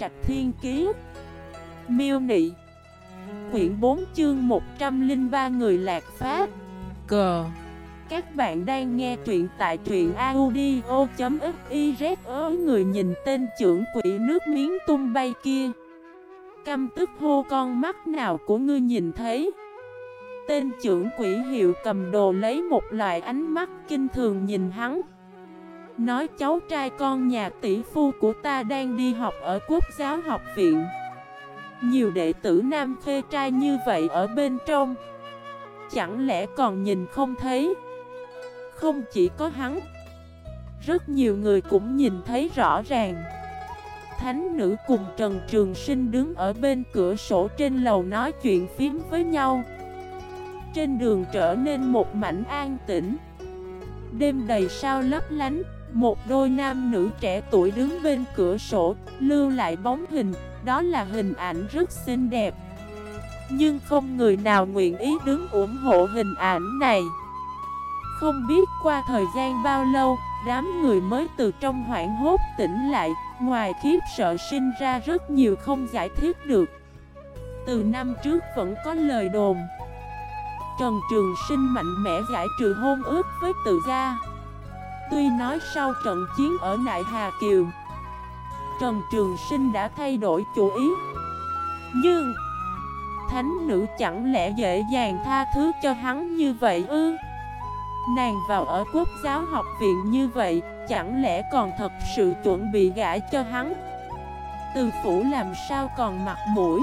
Trạch Thiên Kiế Miêu Nị. Quyển 4 chương 103 người lạc phát Cờ Các bạn đang nghe truyện tại truyện audio.xyz ớ người nhìn tên trưởng quỷ nước miếng tung bay kia. Căm tức hô con mắt nào của ngươi nhìn thấy? Tên trưởng quỷ hiệu cầm đồ lấy một loại ánh mắt kinh thường nhìn hắn Nói cháu trai con nhà tỷ phu của ta đang đi học ở quốc giáo học viện. Nhiều đệ tử nam khê trai như vậy ở bên trong, Chẳng lẽ còn nhìn không thấy? Không chỉ có hắn, Rất nhiều người cũng nhìn thấy rõ ràng. Thánh nữ cùng Trần Trường Sinh đứng ở bên cửa sổ trên lầu nói chuyện phím với nhau. Trên đường trở nên một mảnh an tĩnh. Đêm đầy sao lấp lánh một đôi nam nữ trẻ tuổi đứng bên cửa sổ, lưu lại bóng hình, đó là hình ảnh rất xinh đẹp. Nhưng không người nào nguyện ý đứng ủng hộ hình ảnh này. Không biết qua thời gian bao lâu, đám người mới từ trong hoảng hốt tỉnh lại, ngoài khiếp sợ sinh ra rất nhiều không giải thích được. Từ năm trước vẫn có lời đồn. Trần Trường Sinh mạnh mẽ giải trừ hôn ước với tự gia. Tuy nói sau trận chiến ở Nại Hà Kiều, Trần Trường Sinh đã thay đổi chủ ý. Nhưng, Thánh nữ chẳng lẽ dễ dàng tha thứ cho hắn như vậy ư? Nàng vào ở quốc giáo học viện như vậy, Chẳng lẽ còn thật sự chuẩn bị gã cho hắn? Từ phủ làm sao còn mặt mũi?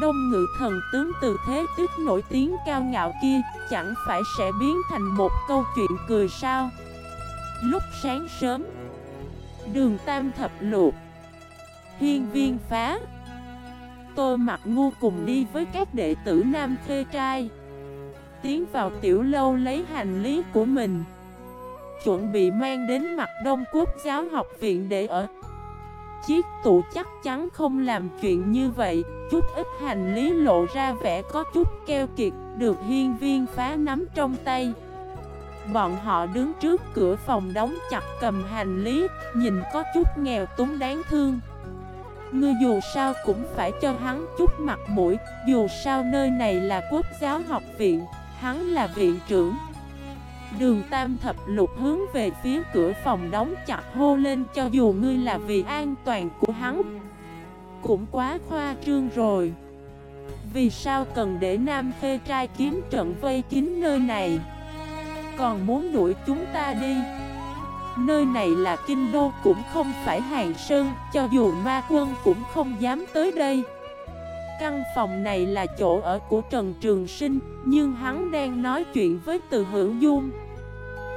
Đông ngự thần tướng từ thế tức nổi tiếng cao ngạo kia, Chẳng phải sẽ biến thành một câu chuyện cười sao? Lúc sáng sớm, Đường tam thập luộc Hiên viên phá. Tô mặt ngu cùng đi với các đệ tử nam khê trai, Tiến vào tiểu lâu lấy hành lý của mình, Chuẩn bị mang đến mặt đông quốc giáo học viện để ở. Chiếc tủ chắc chắn không làm chuyện như vậy, Chút ít hành lý lộ ra vẻ có chút keo kiệt, Được hiên viên phá nắm trong tay. Bọn họ đứng trước cửa phòng đóng chặt cầm hành lý, Nhìn có chút nghèo túng đáng thương. Ngươi dù sao cũng phải cho hắn chút mặt mũi, Dù sao nơi này là quốc giáo học viện, Hắn là viện trưởng. Đường tam thập lục hướng về phía cửa phòng đóng chặt hô lên Cho dù ngươi là vì an toàn của hắn, Cũng quá khoa trương rồi. Vì sao cần để nam phê trai kiếm trận vây kín nơi này? Còn muốn đuổi chúng ta đi. Nơi này là kinh đô cũng không phải hàng sơn Cho dù ma quân cũng không dám tới đây. Căn phòng này là chỗ ở của Trần Trường Sinh Nhưng hắn đang nói chuyện với từ hữu dung.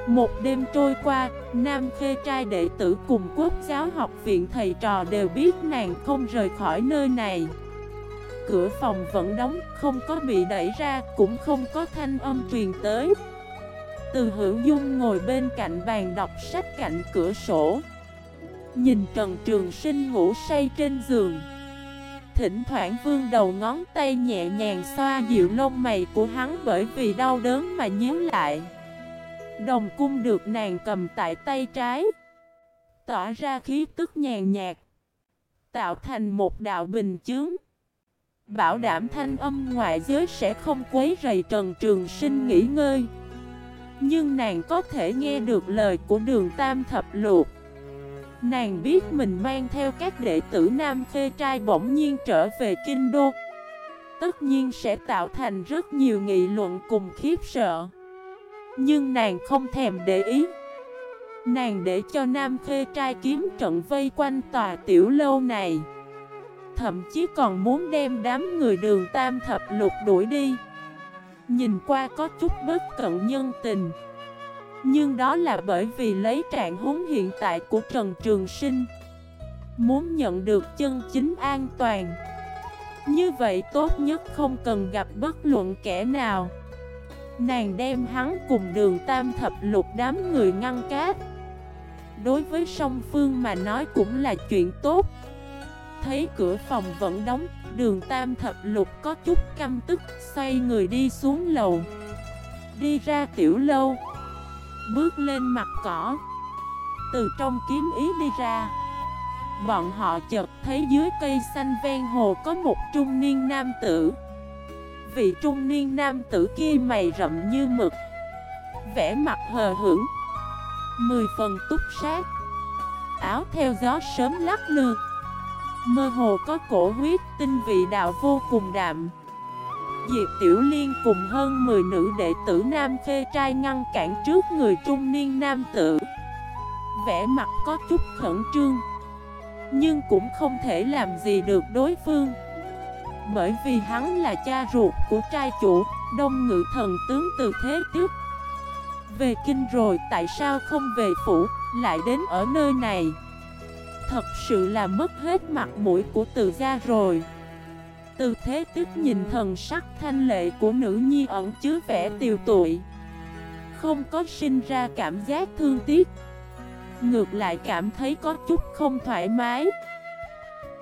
Một đêm trôi qua, Nam Khê trai đệ tử cùng quốc giáo học viện thầy trò đều biết nàng không rời khỏi nơi này. Cửa phòng vẫn đóng, không có bị đẩy ra, cũng không có thanh âm truyền tới từ hữu dung ngồi bên cạnh bàn đọc sách cạnh cửa sổ. Nhìn Trần Trường Sinh ngủ say trên giường. Thỉnh thoảng vương đầu ngón tay nhẹ nhàng xoa dịu lông mày của hắn bởi vì đau đớn mà nhíu lại. Đồng cung được nàng cầm tại tay trái. Tỏa ra khí tức nhàn nhạt. Tạo thành một đạo bình chướng. Bảo đảm thanh âm ngoại giới sẽ không quấy rầy Trần Trường Sinh nghỉ ngơi nhưng nàng có thể nghe được lời của đường tam thập luộc Nàng biết mình mang theo các đệ tử nam phê trai bỗng nhiên trở về kinh đô. Tất nhiên sẽ tạo thành rất nhiều nghị luận cùng khiếp sợ. Nhưng nàng không thèm để ý. Nàng để cho nam phê trai kiếm trận vây quanh tòa tiểu lâu này. Thậm chí còn muốn đem đám người đường tam thập lục đuổi đi. Nhìn qua có chút bất cận nhân tình. Nhưng đó là bởi vì lấy trạng huống hiện tại của Trần Trường Sinh. Muốn nhận được chân chính an toàn. Như vậy tốt nhất không cần gặp bất luận kẻ nào. Nàng đem hắn cùng đường tam thập lục đám người ngăn cát. Đối với song phương mà nói cũng là chuyện tốt. Thấy cửa phòng vẫn đóng, Đường tam thập lục có chút căm tức, Xoay người đi xuống lầu. Đi ra tiểu lâu, Bước lên mặt cỏ. Từ trong kiếm ý đi ra, Bọn họ chợt thấy dưới cây xanh ven hồ có một trung niên nam tử. Vị trung niên nam tử kia mày rậm như mực, vẻ mặt hờ hững, Mười phần túc sát, Áo theo gió sớm lắc lư. Mơ hồ có cổ huyết, tinh vị đạo vô cùng đạm. Diệp Tiểu Liên cùng hơn 10 nữ đệ tử nam phê trai ngăn cản trước người trung niên nam tử. Vẽ mặt có chút khẩn trương, Nhưng cũng không thể làm gì được đối phương. Bởi vì hắn là cha ruột của trai chủ, Đông ngự thần tướng từ thế tiếp Về kinh rồi tại sao không về phủ, Lại đến ở nơi này? Thật sự là mất hết mặt mũi của từ gia rồi. Từ thế tức nhìn thần sắc thanh lệ của nữ nhi ẩn chứa vẻ tiều tụi. Không có sinh ra cảm giác thương tiếc. Ngược lại cảm thấy có chút không thoải mái.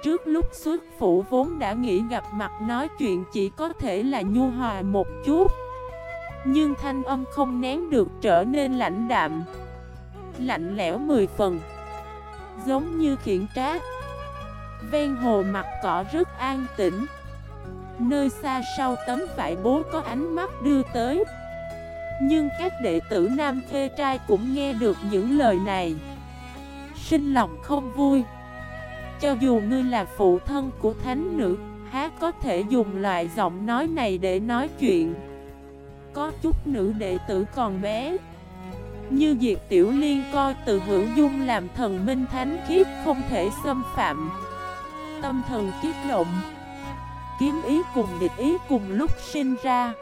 Trước lúc xuất phủ vốn đã nghĩ gặp mặt nói chuyện chỉ có thể là nhu hòa một chút. Nhưng thanh âm không nén được trở nên lạnh đạm. Lạnh lẽo mười phần. Giống như khiển trác Ven hồ mặt cỏ rất an tĩnh. Nơi xa sau tấm vải bố có ánh mắt đưa tới. Nhưng các đệ tử nam phê trai cũng nghe được những lời này. Sinh lòng không vui. Cho dù ngươi là phụ thân của thánh nữ, Há có thể dùng loại giọng nói này để nói chuyện. Có chút nữ đệ tử còn bé như Diệp Tiểu Liên coi từ hữu dung làm thần minh thánh khiết không thể xâm phạm. Tâm thần kiết động Kiếm ý cùng địch ý cùng lúc sinh ra.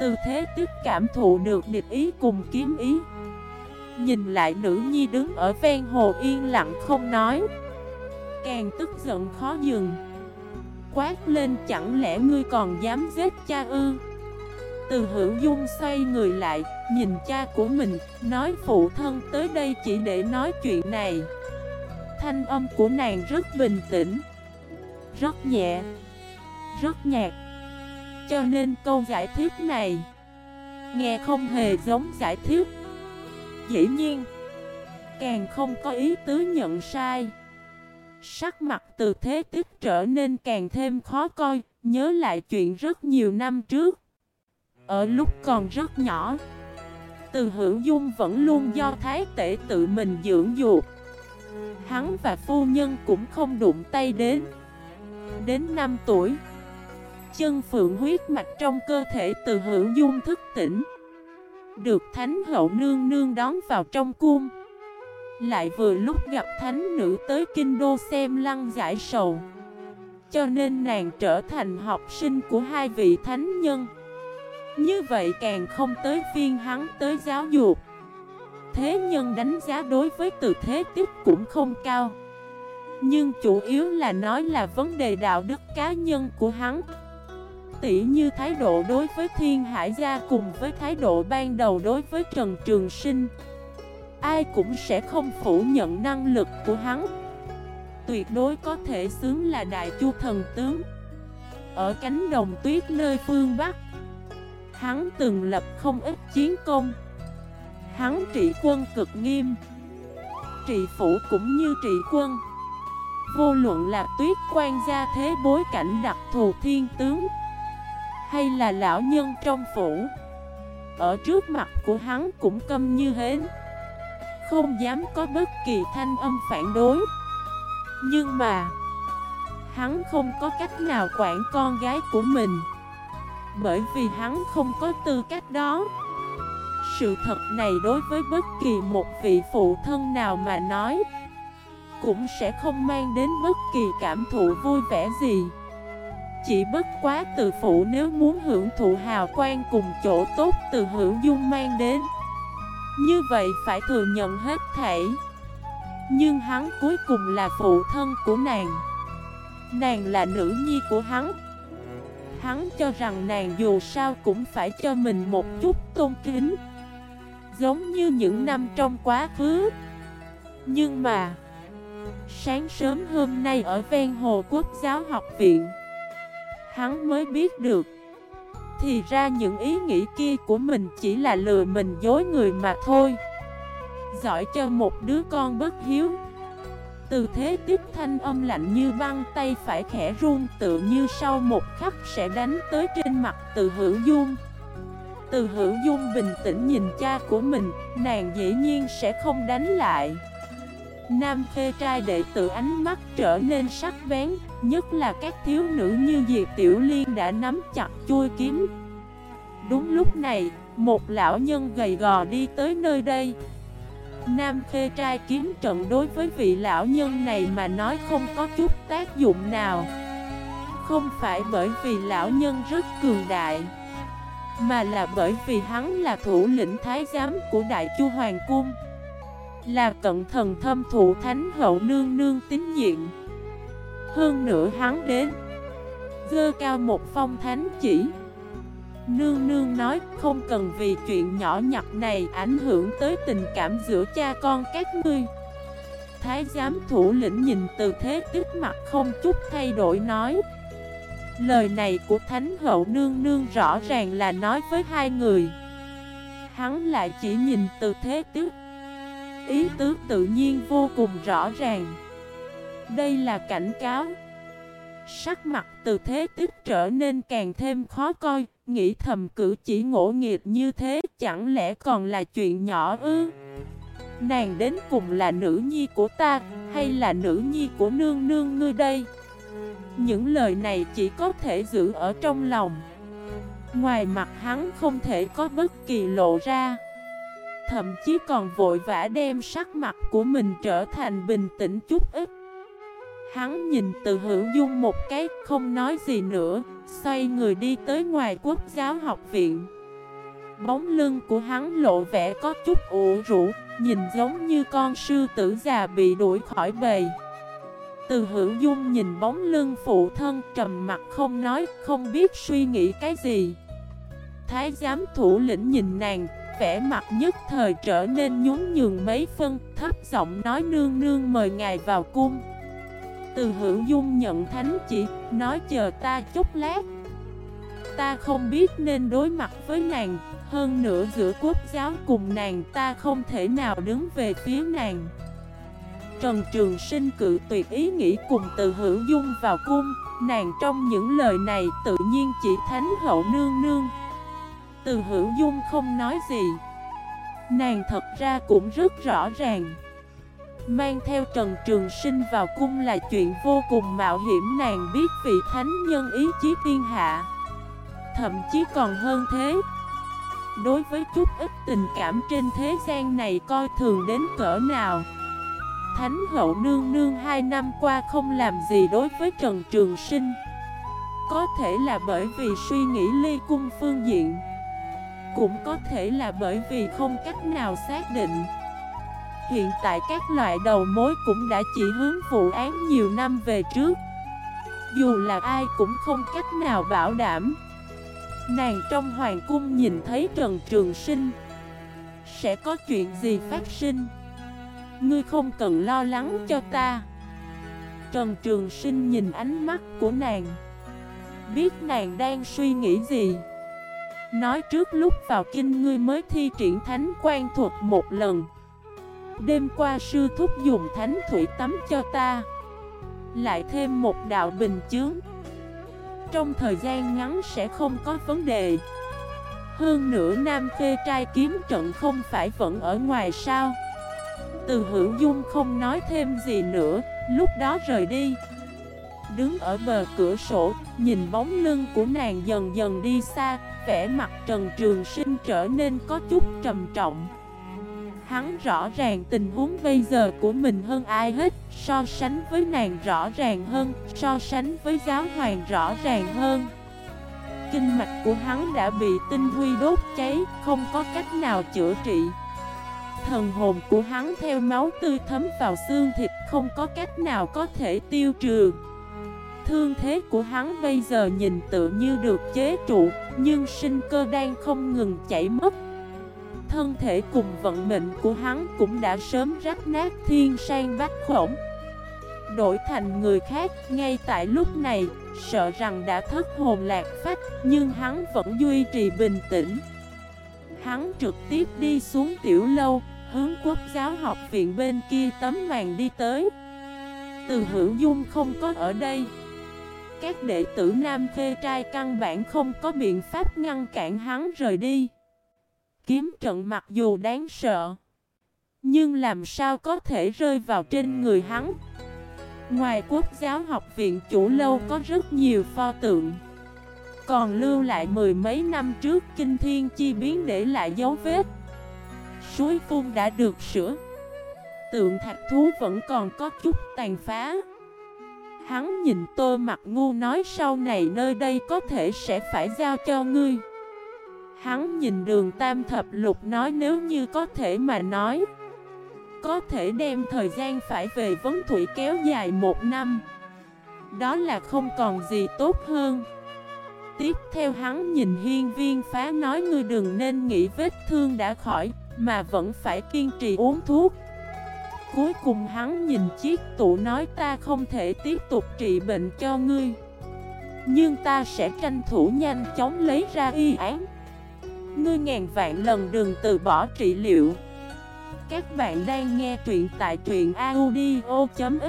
Từ thế tức cảm thụ được địch ý cùng kiếm ý. Nhìn lại nữ nhi đứng ở ven hồ yên lặng không nói. Càng tức giận khó dừng Quát lên chẳng lẽ ngươi còn dám giết cha ư? Từ hữu dung xoay người lại, nhìn cha của mình, nói phụ thân tới đây chỉ để nói chuyện này. Thanh âm của nàng rất bình tĩnh, rất nhẹ, rất nhạt. Cho nên câu giải thích này, nghe không hề giống giải thích. Dĩ nhiên, càng không có ý tứ nhận sai. Sắc mặt từ thế tích trở nên càng thêm khó coi, nhớ lại chuyện rất nhiều năm trước. Ở lúc còn rất nhỏ. Từ hữu dung vẫn luôn do thái tể tự mình dưỡng dục. Hắn và phu nhân cũng không đụng tay đến. Đến 5 tuổi, Chân phượng huyết mạch trong cơ thể từ hữu dung thức tỉnh. Được thánh hậu nương nương đón vào trong cung. Lại vừa lúc gặp thánh nữ tới kinh đô xem lăng giải sầu. Cho nên nàng trở thành học sinh của hai vị thánh nhân như vậy càng không tới phiên hắn, tới giáo dục. Thế nhân đánh giá đối với từ thế tiếp cũng không cao. Nhưng chủ yếu là nói là vấn đề đạo đức cá nhân của hắn. Tỉ như thái độ đối với thiên hải gia cùng với thái độ ban đầu đối với Trần Trường Sinh, Ai cũng sẽ không phủ nhận năng lực của hắn. Tuyệt đối có thể xứng là đại chu thần tướng. Ở cánh đồng tuyết nơi phương Bắc Hắn từng lập không ít chiến công. Hắn trị quân cực nghiêm. Trị phủ cũng như trị quân. Vô luận là tuyết quan gia thế bối cảnh đặc thù thiên tướng, Hay là lão nhân trong phủ, Ở trước mặt của hắn cũng câm như hến. Không dám có bất kỳ thanh âm phản đối. Nhưng mà, Hắn không có cách nào quản con gái của mình bởi vì hắn không có tư cách đó. Sự thật này đối với bất kỳ một vị phụ thân nào mà nói, Cũng sẽ không mang đến bất kỳ cảm thụ vui vẻ gì. Chỉ bất quá từ phụ nếu muốn hưởng thụ hào quang cùng chỗ tốt từ hữu dung mang đến. Như vậy phải thừa nhận hết thảy. Nhưng hắn cuối cùng là phụ thân của nàng. Nàng là nữ nhi của hắn. Hắn cho rằng nàng dù sao cũng phải cho mình một chút tôn kính. Giống như những năm trong quá khứ. Nhưng mà, Sáng sớm hôm nay ở ven hồ quốc giáo học viện, Hắn mới biết được. Thì ra những ý nghĩ kia của mình chỉ là lừa mình dối người mà thôi. Giỏi cho một đứa con bất hiếu. Từ thế tiếp thanh âm lạnh như băng tay phải khẽ run tự như sau một khắc sẽ đánh tới trên mặt từ hữu dung. Từ hữu dung bình tĩnh nhìn cha của mình, nàng dĩ nhiên sẽ không đánh lại. Nam khê trai đệ tử ánh mắt trở nên sắc bén Nhất là các thiếu nữ như Diệp Tiểu Liên đã nắm chặt chui kiếm. Đúng lúc này, một lão nhân gầy gò đi tới nơi đây. Nam Khê trai kiếm trận đối với vị lão nhân này mà nói không có chút tác dụng nào. Không phải bởi vì lão nhân rất cường đại, Mà là bởi vì hắn là thủ lĩnh thái giám của Đại Chu Hoàng Cung, Là cận thần thâm thụ thánh hậu nương nương tín nhiệm. Hơn nữa hắn đến Gơ cao một phong thánh chỉ Nương nương nói, không cần vì chuyện nhỏ nhặt này ảnh hưởng tới tình cảm giữa cha con các ngươi. Thái giám thủ lĩnh nhìn từ thế, tức mặt không chút thay đổi nói, Lời này của Thánh hậu nương nương rõ ràng là nói với hai người. Hắn lại chỉ nhìn từ thế, tức Ý tứ tự nhiên vô cùng rõ ràng. Đây là cảnh cáo. Sắc mặt từ thế, tức trở nên càng thêm khó coi Nghĩ thầm cử chỉ ngỗ nghiệt như thế chẳng lẽ còn là chuyện nhỏ ư? Nàng đến cùng là nữ nhi của ta hay là nữ nhi của nương nương ngươi đây? Những lời này chỉ có thể giữ ở trong lòng. Ngoài mặt hắn không thể có bất kỳ lộ ra. Thậm chí còn vội vã đem sắc mặt của mình trở thành bình tĩnh chút ít. Hắn nhìn từ hữu dung một cái, không nói gì nữa, Xoay người đi tới ngoài quốc giáo học viện. Bóng lưng của hắn lộ vẻ có chút ủ rũ, Nhìn giống như con sư tử già bị đuổi khỏi bầy. Từ hữu dung nhìn bóng lưng phụ thân trầm mặt không nói, Không biết suy nghĩ cái gì. Thái giám thủ lĩnh nhìn nàng, vẻ mặt nhất thời trở nên nhún nhường mấy phân, Thấp giọng nói nương nương mời ngài vào cung từ hữu dung nhận thánh chỉ, nói chờ ta chút lát. Ta không biết nên đối mặt với nàng Hơn nữa giữa quốc giáo cùng nàng ta không thể nào đứng về phía nàng. Trần Trường Sinh cự tuyệt ý nghĩ cùng từ hữu dung vào cung Nàng trong những lời này tự nhiên chỉ thánh hậu nương nương. Từ hữu dung không nói gì. Nàng thật ra cũng rất rõ ràng. Mang theo Trần Trường Sinh vào cung là chuyện vô cùng mạo hiểm, nàng biết vị thánh nhân ý chí tiên hạ, Thậm chí còn hơn thế. Đối với chút ít tình cảm trên thế gian này coi thường đến cỡ nào. Thánh hậu nương nương hai năm qua không làm gì đối với Trần Trường Sinh. Có thể là bởi vì suy nghĩ ly cung phương diện, Cũng có thể là bởi vì không cách nào xác định. Hiện tại các loại đầu mối cũng đã chỉ hướng vụ án nhiều năm về trước. Dù là ai cũng không cách nào bảo đảm. Nàng trong hoàng cung nhìn thấy Trần Trường Sinh. Sẽ có chuyện gì phát sinh? Ngươi không cần lo lắng cho ta. Trần Trường Sinh nhìn ánh mắt của nàng. Biết nàng đang suy nghĩ gì? Nói trước lúc vào kinh ngươi mới thi triển thánh quan thuật một lần. Đêm qua sư thúc dùng thánh thủy tắm cho ta. Lại thêm một đạo bình chướng. Trong thời gian ngắn sẽ không có vấn đề. Hơn nữa nam phê trai kiếm trận không phải vẫn ở ngoài sao? Từ hữu dung không nói thêm gì nữa, Lúc đó rời đi. Đứng ở bờ cửa sổ, Nhìn bóng lưng của nàng dần dần đi xa, Vẻ mặt Trần Trường Sinh trở nên có chút trầm trọng. Hắn rõ ràng tình huống bây giờ của mình hơn ai hết. So sánh với nàng rõ ràng hơn, So sánh với giáo hoàng rõ ràng hơn. Kinh mạch của hắn đã bị tinh huy đốt cháy, Không có cách nào chữa trị. Thần hồn của hắn theo máu tươi thấm vào xương thịt, Không có cách nào có thể tiêu trừ. Thương thế của hắn bây giờ nhìn tự như được chế trụ, Nhưng sinh cơ đang không ngừng chảy mất thân thể cùng vận mệnh của hắn cũng đã sớm rách nát thiên sang bách khổng Đổi thành người khác, ngay tại lúc này, sợ rằng đã thất hồn lạc phách, nhưng hắn vẫn duy trì bình tĩnh. Hắn trực tiếp đi xuống tiểu lâu, hướng quốc giáo học viện bên kia tấm màn đi tới. Từ hữu dung không có ở đây Các đệ tử nam khê trai căn bản không có biện pháp ngăn cản hắn rời đi Kiếm trận mặc dù đáng sợ, Nhưng làm sao có thể rơi vào trên người hắn? Ngoài quốc giáo học viện chủ lâu có rất nhiều pho tượng, Còn lưu lại mười mấy năm trước kinh thiên chi biến để lại dấu vết. Suối phun đã được sửa, Tượng thạch thú vẫn còn có chút tàn phá. Hắn nhìn tô mặt ngu nói, sau này nơi đây có thể sẽ phải giao cho ngươi. Hắn nhìn đường tam thập lục nói nếu như có thể mà nói, Có thể đem thời gian phải về vấn thủy kéo dài một năm, Đó là không còn gì tốt hơn. Tiếp theo hắn nhìn hiên viên phá nói ngươi đừng nên nghĩ vết thương đã khỏi Mà vẫn phải kiên trì uống thuốc. Cuối cùng hắn nhìn chiếc tủ nói ta không thể tiếp tục trị bệnh cho ngươi, Nhưng ta sẽ tranh thủ nhanh chóng lấy ra y án. Ngươi ngàn vạn lần đừng từ bỏ trị liệu. Các bạn đang nghe truyện tại truyện audio.fif